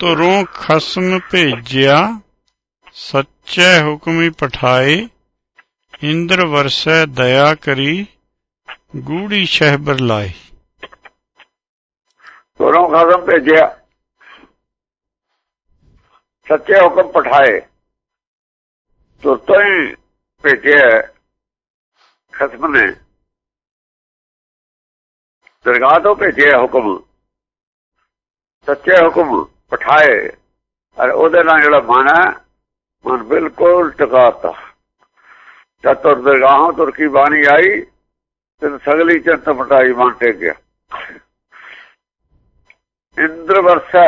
ਤੁਰੋਂ ਖਸਮ ਭੇਜਿਆ ਸੱਚੇ ਹੁਕਮੀ ਪਠਾਏ ਇੰਦਰ ਵਰਸੈ ਦਇਆ ਕਰੀ ਗੂੜੀ ਸ਼ਹਿਬਰ ਲਾਏ ਤੁਰੋਂ ਖਸਮ ਭੇਜਿਆ ਸੱਚੇ ਹੁਕਮ ਪਠਾਏ ਤੁਰਤੋਂ ਹੀ ਭੇਜਿਆ ਖਸਮ ਨੇ ਦਰਗਾਹ ਤੋਂ ਭੇਜਿਆ ਹੁਕਮ ਸੱਚੇ ਹੁਕਮ ਪਠਾਏ ਔਰ ਉਹਦੇ ਨਾਲ ਜਿਹੜਾ ਮਨ ਹੈ, ਮਨ ਬਿਲਕੁਲ ਟਿਕਾਤਾ। ਜਦ ਤੁਰ ਦਰਗਾਹਾਂ ਤੁਰ ਬਾਣੀ ਆਈ, ਤੇ ਸਗਲੀ ਚੰਤ ਮਟਾਈ ਮਨ ਟੇਕ ਗਿਆ ਇੰਦਰ ਵਰਸਾ,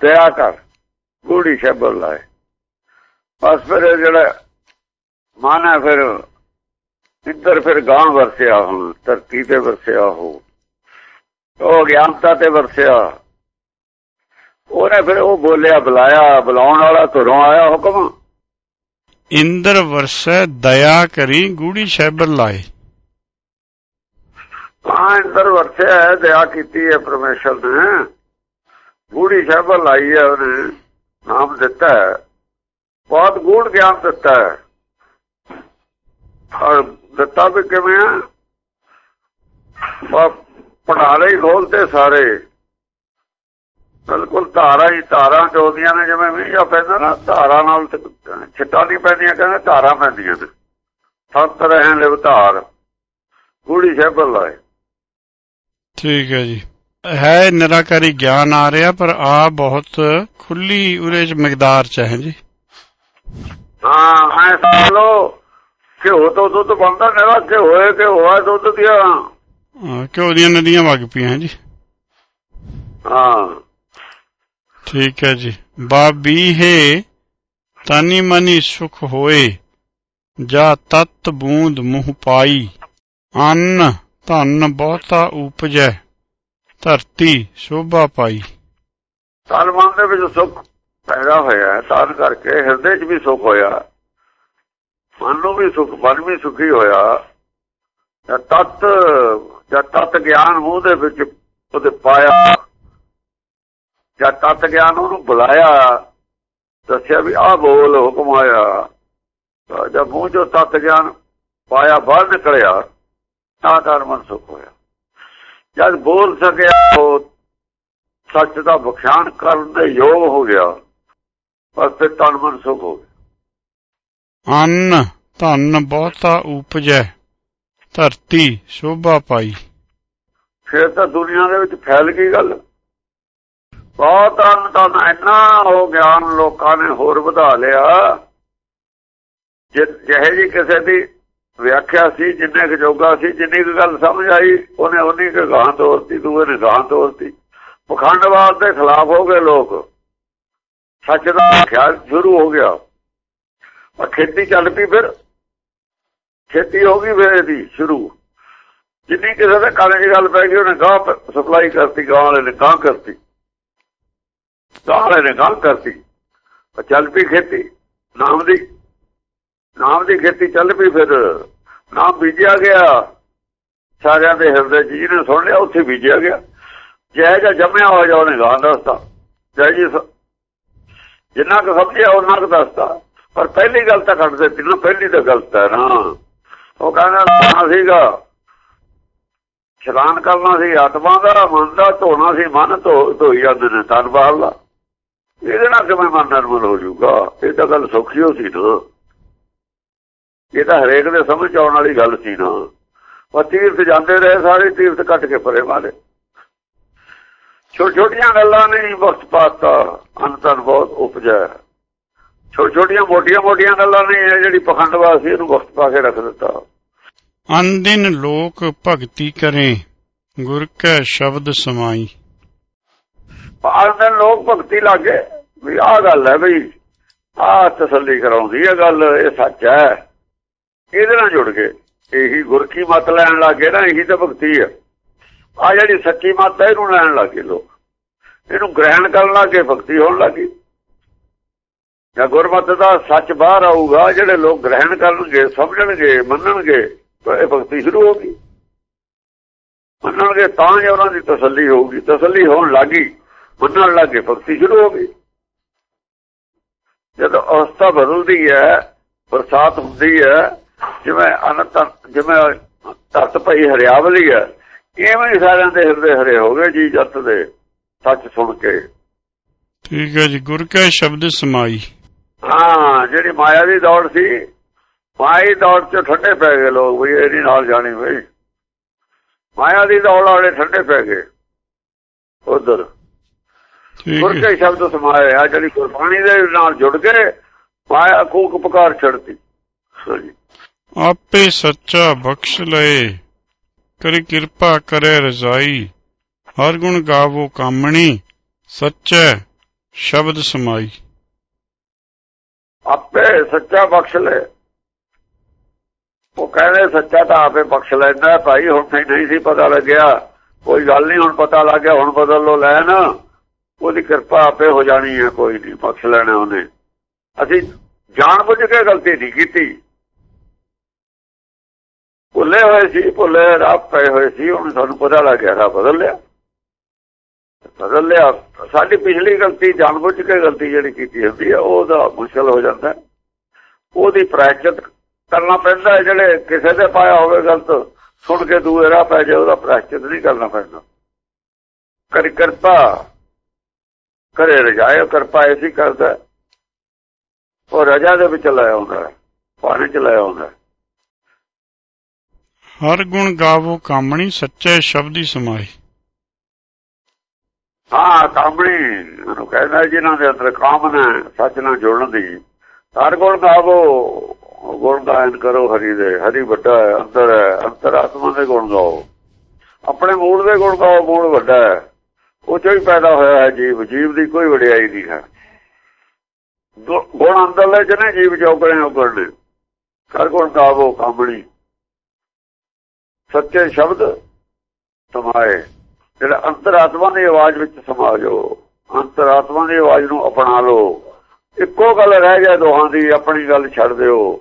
ਦਇਆ ਕਰ, ਗੂੜੀ ਸ਼ਬਦ ਲਾਏ। ਬਸ ਫਿਰ ਜਿਹੜਾ ਮਨ ਹੈ ਫਿਰ, ਇੰਦਰ ਫਿਰ ਗਾਂ ਵਰਸਿਆ ਹੁਣ, ਧਰਤੀ ਤੇ ਵਰਸਿਆ ਹੋ। ਉਹ ਗਿਆਨਤਾ ਤੇ ਵਰਸਿਆ। ਉਹਨੇ ਫਿਰ ਉਹ ਬੋਲਿਆ ਬੁਲਾਇਆ ਬੁਲਾਉਣ ਵਾਲਾ ਘਰੋਂ ਆਇਆ ਹੁਕਮ। ਇੰਦਰ ਵਰਸੈ ਦਇਆ ਕਰੀ ਗੂੜੀ ਸ਼ਹਿਬਰ ਲਾਏ। ਹਾਂ ਇੰਦਰ ਵਰਸਿਆ ਹੈ ਦਇਆ ਕੀਤੀ ਹੈ ਪਰਮੇਸ਼ਰ ਨੇ। ਗੂੜੀ ਸ਼ਹਿਬਰ ਲਾਈ ਹੈ ਉਹਨੇ ਨਾਮ ਦਿੱਤਾ ਹੈ। ਬਹੁਤ ਗੂੜ ਗਿਆਨ ਦਿੱਤਾ ਹੈ। ਔਰ ਦਿੱਤਾ ਵੀ ਕਿਵੇਂ ਆ ਪੜਾਲੇ ਹੀ ਖੋਲਤੇ ਸਾਰੇ। ਬਿਲਕੁਲ ਧਾਰਾ ਹੀ ਧਾਰਾਂ ਚੋਦੀਆਂ ਨੇ ਜਿਵੇਂ ਮੀਂਹ ਪੈਂਦਾ ਨਾ ਧਾਰਾ ਨਾਲ ਛਿੱਟਾਂ ਨਹੀਂ ਪੈਂਦੀਆਂ ਕਹਿੰਦੇ ਧਾਰਾਂ ਪੈਂਦੀਆਂ ਨੇ। ਸੱਤ ਰਹੇ ਲਿਵ ਧਾਰ ਗੂੜੀ ਸ਼ਹਿਬਲ ਲਾਏ। ਠੀਕ ਹੈ ਜੀ। ਹੈ ਨਿਰਾਕਾਰੀ ਗਿਆਨ ਆ ਰਿਹਾ ਪਰ ਆ ਬਹੁਤ ਖੁੱਲੀ ਉਰੇ ਚ ਮਿਕਦਾਰ ਚ ਹੈ ਜੀ। ਹਾਂ ਐ ਲਓ ਕਿ ਹੋ ਤੋਂ ਦੁੱਧ ਬੰਦਾ ਨਿਰਾ ਕਿ ਹੋਏ ਕਿ ਹੋਆ ਦੁੱਧ ਦੀਆਂ। ਘਿਓ ਦੀਆਂ ਨਦੀਆਂ ਵਗ ਪਈਆਂ ਜੀ। ਹਾਂ। ਠੀਕ ਹੈ ਜੀ। ਬਾਬੀ ਹੈ ਤਾਨੀ ਮਨੀ ਸੁਖ ਹੋਏ ਜਾ ਤਤ ਬੂੰਦ ਮੁਹ ਪਾਈ ਅੰਨ ਧਨ ਬਹੁਤਾ ਉਪਜੈ ਧਰਤੀ ਸ਼ੋਭਾ ਪਾਈ। ਤਨ ਮਨ ਦੇ ਵਿੱਚ ਸੁਖ ਪੈਦਾ ਹੋਇਆ ਤਾਂ ਕਰਕੇ ਹਿਰਦੇ 'ਚ ਵੀ ਸੁਖ ਹੋਇਆ ਮਨ ਨੂੰ ਵੀ ਸੁਖ ਮਨ ਵੀ ਸੁਖੀ ਹੋਇਆ ਤਤ ਜਦ ਤਤ ਗਿਆਨ ਮੂੰਹ ਦੇ ਵਿੱਚ ਉਹਦੇ ਪਾਇਆ, ਜਦ ਤਤ ਗਿਆਨ ਉਹਨੂੰ ਬੁਲਾਇਆ, ਦੱਸਿਆ ਵੀ ਆਹ ਬੋਲ ਹੁਕਮ ਆਇਆ। ਜਦ ਮੂੰਹ ਜੋ ਤਤ ਗਿਆਨ ਪਾਇਆ, ਬਾਹਰ ਨਿਕਲਿਆ, ਤਾਂ ਤਾਂ ਮਨ ਸੁਖ ਹੋਇਆ। ਜਦ ਬੋਲ ਸਕਿਆ, ਉਹ ਸੱਚ ਦਾ ਬਖਸ਼ਾਨ ਕਰਨ ਦੇ ਯੋਗ ਹੋ ਗਿਆ, ਪਰ ਤੇ ਤਨ ਮਨ ਸੁਖ ਹੋ ਗਿਆ। ਅੰਨ, ਧਨ ਬਹੁਤਾ ਉਪਜੈ। ਧਰਤੀ, ਸ਼ੋਭਾ ਪਾਈ। ਫਿਰ ਤਾਂ ਦੁਨੀਆ ਦੇ ਵਿੱਚ ਫੈਲ ਗਈ ਗੱਲ। ਬਹੁਤ ਅੰਨ ਇੰਨਾ ਹੋ ਗਿਆਨ ਲੋਕਾਂ ਨੇ ਹੋਰ ਵਧਾ ਲਿਆ। ਜਿਹੇ ਜੀ ਕਿਸੇ ਦੀ ਵਿਆਖਿਆ ਸੀ, ਜਿੰਨੇ ਕੁ ਜੋਗਾ ਸੀ, ਜਿੰਨੀ ਕੁ ਗੱਲ ਸਮਝ ਆਈ, ਉਹਨੇ ਉਨੀ ਕੁ ਗਾਂ ਤੋਰਤੀ, ਦੂਏ ਨੇ ਗਾਂ ਤੋਰਤੀ। ਪਖੰਡਵਾਦ ਦੇ ਖਿਲਾਫ ਹੋ ਗਏ ਲੋਕ। ਸੱਚ ਦਾ ਖਿਆਲ ਸ਼ੁਰੂ ਹੋ ਗਿਆ। ਪਰ ਖੇਤੀ ਚੱਲ ਪਈ ਫਿਰ। ਖੇਤੀ ਹੋ ਗਈ ਫਿਰ ਇਹਦੀ ਸ਼ੁਰੂ। ਜਿੰਨੀ ਕਿਸੇ ਦੇ ਕਾਲੇ ਦੀ ਗੱਲ ਪੈ ਗਈ, ਉਹਨੇ ਗਾਂ ਸਪਲਾਈ ਕਰਤੀ ਗਾਂ ਵਾਲੇ ਨੇ ਗਾਂ ਕਰਤੀ। ਗਾਂ ਵਾਲੇ ਨੇ ਗਾਂ ਕਰਤੀ। ਚੱਲ ਪਈ ਖੇਤੀ। ਨਾਮ ਦੀ ਨਾਮ ਦੀ ਖੇਤੀ ਚੱਲ ਪਈ ਫਿਰ। ਨਾਮ ਬੀਜਿਆ ਗਿਆ। ਸਾਰਿਆਂ ਦੇ ਹਿਰਦੇ ਚ ਜਿਹਨੇ ਸੁਣ ਲਿਆ, ਉੱਥੇ ਬੀਜਿਆ ਗਿਆ। ਜੈ ਜਾਂ ਜੰਮਿਆ ਹੋ ਜਾ ਉਹਨੇ ਗਾਂ ਦੱਸਦਾ ਜੈ ਜੀ ਜਿੰਨਾ ਕੁ ਸਮਝਿਆ ਉਹਨਾਂ ਕੁ ਦੱਸਦਾ ਪਰ ਪਹਿਲੀ ਗੱਲ ਤਾਂ ਕੱਢ ਦਿੱਤੀ ਨਾ, ਪਹਿਲੀ ਤਾਂ ਗਲਤ ਹੈ ਨਾ। ਉਹ ਕਹਿੰਦਾ ਸੀਗਾ। ਸ਼ਰਾਨ ਕਰਨਾ ਸੀ, ਆਤਮਾ ਦਾ, ਮਨ ਦਾ, ਧੋਣਾ ਸੀ, ਮਨ ਧੋਈ ਜਾਂਦੇ ਨੇ ਤਨ ਬਾਹਰਲਾ ਇਹਦੇ ਨਾਲ ਕਿਵੇਂ ਮਨ ਨਰਮਲ ਹੋ ਜਾਊਗਾ? ਇਹ ਤਾਂ ਗੱਲ ਸੌਖੀ ਹੋ ਸੀ ਨਾ ਇਹ ਤਾਂ ਹਰੇਕ ਦੇ ਸਮਝ ਆਉਣ ਵਾਲੀ ਗੱਲ ਸੀ ਨਾ। ਉਹ ਤੀਰਥ ਜਾਂਦੇ ਰਹੇ ਸਾਰੇ, ਤੀਰਥ ਕੱਟ ਕੇ ਪਰੇ ਮਾਰੇ। ਛੋਟ ਛੋਟੀਆਂ ਗੱਲਾਂ ਨੇ ਵਕਤ ਪਾਤਾ। ਅੰਤਰ ਬਹੁਤ ਉਪਜਾ। ਛੋਟੀਆਂ ਮੋਟੀਆਂ ਮੋਟੀਆਂ ਗੱਲਾਂ ਨਹੀਂ ਇਹ ਜਿਹੜੀ ਪਖੰਡਵਾਦ ਸੀ ਇਹਨੂੰ ਵਕਤ ਪਾ ਕੇ ਰੱਖ ਦਿੱਤਾ। ਅਨਦਿਨ ਲੋਕ ਭਗਤੀ ਕਰੇ ਗੁਰ ਕੈ ਸ਼ਬਦ ਸਮਾਈ। ਅਨਦਿਨ ਲੋਕ ਭਗਤੀ ਲਾਗੇ ਵੀ ਆਹ ਗੱਲ ਹੈ ਬਈ ਆਹ ਤਸੱਲੀ ਕਰਾਉਂਦੀ ਹੈ ਗੱਲ ਇਹ ਸੱਚ ਹੈ। ਇਹਦੇ ਨਾਲ ਜੁੜ ਕੇ ਇਹੀ ਗੁਰ ਕੀ ਮਤ ਲੈਣ ਲੱਗੇ ਨਾ ਇਹੀ ਤਾਂ ਭਗਤੀ ਹੈ। ਆ ਜਿਹੜੀ ਸੱਚੀ ਮਤ ਹੈ ਇਹਨੂੰ ਲੈਣ ਲੱਗੇ ਲੋਕ। ਇਹਨੂੰ ਗ੍ਰਹਿਣ ਕਰਨ ਲੱਗੇ ਭਗਤੀ ਹੋਣ ਲੱਗੀ। ਜਾਂ ਗੁਰਮਤ ਦਾ ਸੱਚ ਬਾਹਰ ਆਊਗਾ, ਜਿਹੜੇ ਲੋਕ ਗ੍ਰਹਿਣ ਕਰਨਗੇ, ਸਮਝਣਗੇ, ਮੰਨਣਗੇ, ਤਾਂ ਇਹ ਭਗਤੀ ਸ਼ੁਰੂ ਹੋ ਗਈ। ਮੰਨਣਗੇ ਤਾਂ ਜੇ ਉਹਨਾਂ ਦੀ ਤਸੱਲੀ ਹੋਊਗੀ। ਤਸੱਲੀ ਹੋਣ ਲੱਗੀ, ਮੰਨਣ ਲੱਗੇ, ਭਗਤੀ ਸ਼ੁਰੂ ਹੋ ਗਈ। ਜਦੋਂ ਅਵਸਥਾ ਬਦਲਦੀ ਹੈ, ਬਰਸਾਤ ਹੁੰਦੀ ਹੈ, ਜਿਵੇਂ ਅਨੰਤ, ਜਿਵੇਂ ਧਰਤ ਪਈ ਹਰਿਆਵਲੀ ਹੈ, ਇਵੇਂ ਸਾਰਿਆਂ ਦੇ ਹਿਰਦੇ ਹਰੇ ਹੋ ਗਏ ਜੀ ਜੱਤ ਦੇ ਸੱਚ ਸੁਣ ਕੇ। ਠੀਕ ਹੈ ਜੀ, ਗੁਰ ਕੈ ਸ਼ਬਦ ਸਮਾਈ। ਹਾਂ ਜਿਹੜੀ ਮਾਇਆ ਦੀ ਦੌੜ ਸੀ ਮਾਇਆ ਦੌੜ 'ਚ ਠੰਡੇ ਪੈ ਗਏ ਲੋਕ ਵੀ ਇਹ ਨਹੀਂ ਨਾਲ ਜਾਣੀ ਬਈ। ਮਾਇਆ ਦੀ ਦੌੜ ਵਾਲੇ ਠੰਡੇ ਪੈ ਗਏ ਉਧਰ। ਠੀਕ ਗੁਰ ਹੈ। ਕੇ ਸ਼ਬਦ ਸਮਾਏ ਆ ਜਿਹੜੀ ਗੁਰਬਾਣੀ ਦੇ ਨਾਲ ਜੁੜ ਕੇ ਮਾਇਆ ਕੂਕ ਪੁਕਾਰ ਹਾਂਜੀ ਆਪੇ ਸੱਚਾ ਬਖਸ਼ ਲਏ ਕਰੀ ਕਿਰਪਾ ਕਰੇ ਰਜ਼ਾਈ। ਹਰ ਗੁਣ ਗਾਵੋ ਕਾਮਣੀ ਸੱਚੈ ਸ਼ਬਦ ਸਮਾਈ। ਆਪੇ ਸੱਚਾ ਬਖਸ਼ ਲੈ। ਉਹ ਕਹਿੰਦੇ ਸੱਚਾ ਤਾਂ ਆਪੇ ਬਖਸ਼ ਲੈਂਦਾ ਭਾਈ, ਹੁਣ ਨਹੀਂ ਸੀ ਪਤਾ ਲੱਗਿਆ। ਕੋਈ ਗੱਲ ਨਹੀਂ, ਹੁਣ ਪਤਾ ਲੱਗ ਗਿਆ, ਹੁਣ ਬਦਲ ਲੋ ਲੈਣ। ਉਹਦੀ ਕਿਰਪਾ ਆਪੇ ਹੋ ਜਾਣੀ ਹੈ, ਕੋਈ ਨਹੀਂ, ਬਖਸ਼ ਲੈਣਾ ਉਹਨੇ। ਅਸੀਂ ਜਾਣ ਬੁੱਝ ਕੇ ਗਲਤੀ ਨਹੀਂ ਕੀਤੀ। ਭੁੱਲੇ ਹੋਏ ਸੀ, ਭੁੱਲੇ ਰੱਬ ਪਏ ਹੋਏ ਸੀ, ਹੁਣ ਸਾਨੂੰ ਪਤਾ ਲੱਗ ਗਿਆ ਬਦਲ ਲਿਆ। ਬਦਲ ਲਿਆ ਸਾਡੀ ਪਿਛਲੀ ਗਲਤੀ ਜਾਣਬੁੱਝ ਕੇ ਗਲਤੀ ਜਿਹੜੀ ਕੀਤੀ ਹੁੰਦੀ ਹੈ ਉਹਦਾ ਮੁਸ਼ਕਲ ਹੋ ਜਾਂਦਾ ਹੈ। ਉਹਦੀ ਪ੍ਰਾਇਚਿਤ ਕਰਨਾ ਪੈਂਦਾ ਜਿਹੜੇ ਕਿਸੇ ਦੇ ਪਾਇਆ ਹੋਵੇ ਗਲਤ, ਸੁਣ ਕੇ ਦੂਏ ਰਾਹ ਪੈ ਜਾਏ, ਉਹਦਾ ਪ੍ਰਾਇਚਿਤ ਨਹੀਂ ਕਰਨਾ ਪੈਂਦਾ ਕਰ ਕਿਰਪਾ ਕਰੇ ਰਜਾਇਓ ਕਿਰਪਾ ਐਸੀ ਕਰਦਾ ਹੈ। ਉਹ ਰਜਾ ਦੇ ਵਿੱਚ ਲਾਇਆ ਹੁੰਦਾ ਪਾਣੀ ਚ ਲਾਇਆ ਹੁੰਦਾ ਹਰ ਗੁਣ ਗਾਵੋ, ਕਾਮਣੀ ਸੱਚੇ ਸ਼ਬਦ ਹੀ ਸਮਾਈ ਹਾਂ ਕਾਮਣੀ, ਉਹਨੂੰ ਕਹਿੰਦਾ ਜਿਨ੍ਹਾਂ ਦੇ ਅੰਦਰ ਕਾਮਨਾ ਸੱਚ ਨਾਲ ਜੁੜਨ ਦੀ। ਹਰ ਗੁਣ ਗਾਵੋ ਗੁਣ ਗਾਇਨ ਕਰੋ ਹਰੀ ਦੇ, ਹਰੀ ਵੱਡਾ ਹੈ ਅੰਦਰ ਹੈ, ਅੰਤਰ ਦੇ ਗੁਣ ਗਾਓ ਆਪਣੇ ਮੂਲ ਦੇ ਗੁਣ ਗਾਓ ਮੂਲ ਵੱਡਾ ਹੈ। ਉਹ ਚੋਂ ਹੀ ਪੈਦਾ ਹੋਇਆ ਹੈ ਜੀਵ ਜੀਵ ਦੀ ਕੋਈ ਵਡਿਆਈ ਨਹੀਂ ਹੈ। ਗੁਣ ਅੰਦਰਲੇ ਜਿਹਨੇ ਜੀਵ ਚੌਕੜੇ ਉਗੜ ਨੇ। ਹਰ ਗੁਣ ਗਾਵੋ ਕਾਮਣੀ। ਸੱਚੇ ਸ਼ਬਦ ਸਮਾਏ ਜਿਹੜਾ ਅੰਤਰਾਤਮਾ ਦੀ ਆਵਾਜ਼ ਵਿੱਚ ਸਮਾ ਜਾਓ ਅੰਤਰਾਤਮਾ ਦੀ ਆਵਾਜ਼ ਨੂੰ ਅਪਣਾ ਲਓ। ਇੱਕੋ ਗੱਲ ਰਹਿ ਗਿਆ ਦੋਹਾਂ ਦੀ, ਆਪਣੀ ਗੱਲ ਛੱਡ ਦਿਓ।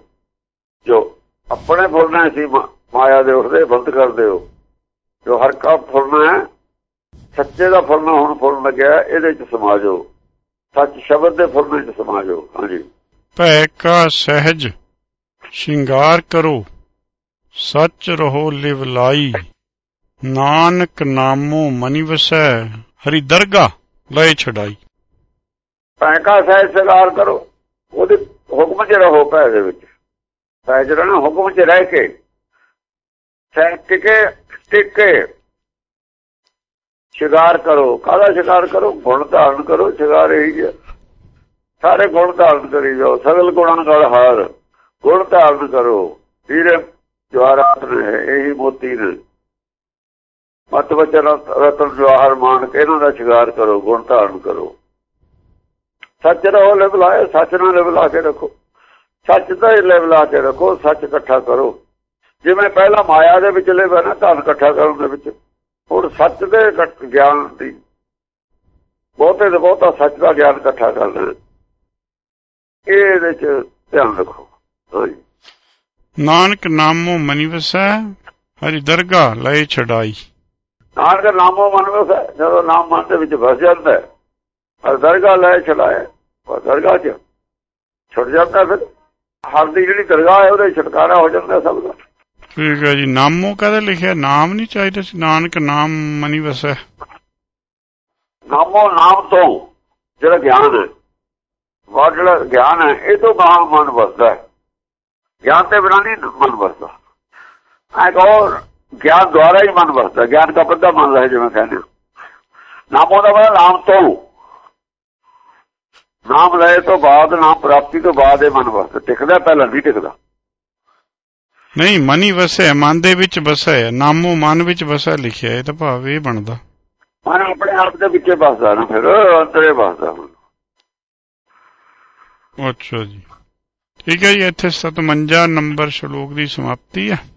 ਜੋ ਆਪਣੇ ਫੁੱਲਣਾ ਸੀ ਮਾਇਆ ਦੇ ਉਸਦੇ ਬੰਦ ਕਰ ਦਿਓ। ਜੋ ਹਰ ਕਾ ਫੁੱਲਣਾ ਹੈ, ਸੱਚੇ ਦਾ ਫੁੱਲਣਾ ਹੁਣ ਫੁੱਲਣ ਲੱਗਿਆ, ਇਹਦੇ ਚ ਸਮਾ ਜਾਓ ਸੱਚ ਸ਼ਬਦ ਦੇ ਫੁੱਲਣੇ ਚ ਸਮਾ ਜਾਓ ਹਾਂਜੀ। ਭੈ ਕਾ ਸਹਿਜ, ਸ਼ਿੰਗਾਰ ਕਰੋ, ਸੱਚ ਰਹੋ ਲਿਵ ਲਾਈ। ਨਾਨਕ ਨਾਮੋ ਮਨਿ ਵਸੈ, ਹਰੀ ਦਰਗਾ ਲੈ ਛਡਾਈ। ਪੈਕਾ ਸਹਿ ਸਗਾਰ ਕਰੋ, ਉਹਦੇ ਹੁਕਮ 'ਚ ਰਹੋ ਪੈ ਦੇ ਵਿੱਚ। ਪੈ ਰਹਿਣਾ, ਹੁਕਮ 'ਚ ਰਹਿ ਕੇ ਸਹਿ ਟਿਕੇ ਟਿਕੇ। ਸ਼ਿਕਾਰ ਕਰੋ, ਕਾਹਦਾ ਸ਼ਿਕਾਰ ਕਰੋ? ਗੁਣ ਧਾਰਨ ਕਰੋ, ਸ਼ਿਕਾਰ ਇਹੀ ਹੈ ਸਾਰੇ ਗੁਣ ਧਾਰਨ ਕਰੀ ਜਾਓ, ਸਗਲ ਗੁਣਾਂ ਨਾਲ ਹਾਰ। ਗੁਣ ਧਾਰਨ ਕਰੋ, ਵੀਰੇ ਜਵਾਰਾਤ ਨੇ, ਇਹੀ ਮੋਤੀ ਨੇ। ਮਤ ਵਚਨ ਰਤਨ ਜਵਾਹਰ ਮਾਨ ਕੇ ਇਹਨਾਂ ਦਾ ਸ਼ਿਕਾਰ ਕਰੋ, ਗੁਣ ਧਾਰਨ ਕਰੋ। ਸੱਚ ਰਹੋ, ਲਿਵ ਸੱਚ ਨਾਲ ਲਿਵ ਕੇ ਰੱਖੋ। ਸੱਚ ਦਾ ਹੀ ਲਿਵ ਕੇ ਰੱਖੋ, ਸੱਚ ਇਕੱਠਾ ਕਰੋ। ਜਿਵੇਂ ਪਹਿਲਾਂ ਮਾਇਆ ਦੇ ਵਿੱਚ ਲਿਵ ਨਾ, ਧਨ ਇਕੱਠਾ ਕਰਨ ਦੇ ਵਿੱਚ। ਹੁਣ ਸੱਚ ਦੇ ਗਿਆਨ ਦੀ, ਬਹੁਤੇ ਤੋਂ ਬਹੁਤਾ ਸੱਚ ਦਾ ਗਿਆਨ ਇਕੱਠਾ ਕਰਨਾ ਇਹਦੇ ਚ ਧਿਆਨ ਰੱਖੋ। ਨਾਨਕ ਨਾਮੋ ਮਨਿ ਵਸੈ, ਹਰੀ ਦਰਗਾ ਲੈ ਛਡਾਈ। ਨਾਨਕ ਨਾਮੋ ਮਨ ਵਿੱਚ ਜਦੋਂ ਨਾਮ ਮਨ ਦੇ ਵਿੱਚ ਵਸ ਜਾਂਦਾ ਹੈ ਦਰਗਾਹ ਲੈ ਚਲਾਏ ਉਹ ਦਰਗਾਹ ਚ ਛੁੱਟ ਜਾਂਦਾ ਫਿਰ। ਹਰ ਦੀ ਜਿਹੜੀ ਦਰਗਾਹ ਹੈ ਉਹਦੇ ਛੁਟਕਾਰਾ ਹੋ ਜਾਂਦਾ ਸਭ ਦਾ। ਠੀਕ ਹੈ ਜੀ। ਨਾਮੋ ਕਦੇ ਲਿਖਿਆ? ਨਾਮ ਨਹੀਂ ਚਾਹੀਦਾ ਸੀ। ਨਾਨਕ ਨਾਮ ਮਨਿ ਵਸੈ। ਨਾਮੋ ਨਾਮ ਤੋਂ ਜਿਹੜਾ ਗਿਆਨ ਹੈ ਜਿਹੜਾ ਗਿਆਨ ਹੈ ਇਹ ਤੋਂ ਬਾਹਰ ਮਨ ਵਸਦਾ ਹੈ। ਗਿਆਨ ਤੇ ਬਿਨਾਂ ਨਹੀਂ ਮਨ ਵਸਦਾ। ਐ ਕਹੋ ਗਿਆਨ ਦੁਆਰਾ ਹੀ ਮਨ ਵਸਦਾ ਗਿਆਨ ਦਾ ਬੰਦਾ ਮਨ ਹੈ ਜਿਵੇਂ ਕਹਿੰਦੇ ਹੋ। ਨਾਮੋ ਦਾ ਮਤਲਬ ਨਾਮ ਤੋਂ। ਨਾਮ ਲੈ ਤੋਂ ਬਾਅਦ ਨਾਮ ਪ੍ਰਾਪਤੀ ਤੋਂ ਬਾਅਦ ਇਹ ਮਨ ਵਸਦਾ। ਟਿਕਦਾ ਪਹਿਲਾਂ ਨਹੀਂ ਟਿਕਦਾ। ਨਹੀਂ ਮਨਿ ਵਸੈ ਮਨ ਦੇ ਵਿੱਚ ਵਸੈ ਨਾਮੋ ਮਨ ਵਿੱਚ ਵਸੈ ਲਿਖਿਆ ਇਹ ਤਾਂ ਭਾਵ ਇਹ ਬਣਦਾ। ਮਨ ਆਪਣੇ ਆਪ ਦੇ ਵਿੱਚੇ ਵਸਦਾ ਨਾ ਫਿਰ ਅੰਦਰੇ ਵਸਦਾ ਅੱਛਾ ਜੀ। ਠੀਕ ਹੈ ਜੀ ਇੱਥੇ 57 ਨੰਬਰ ਸ਼ਲੋਕ ਦੀ ਸਮਾਪਤੀ ਹੈ।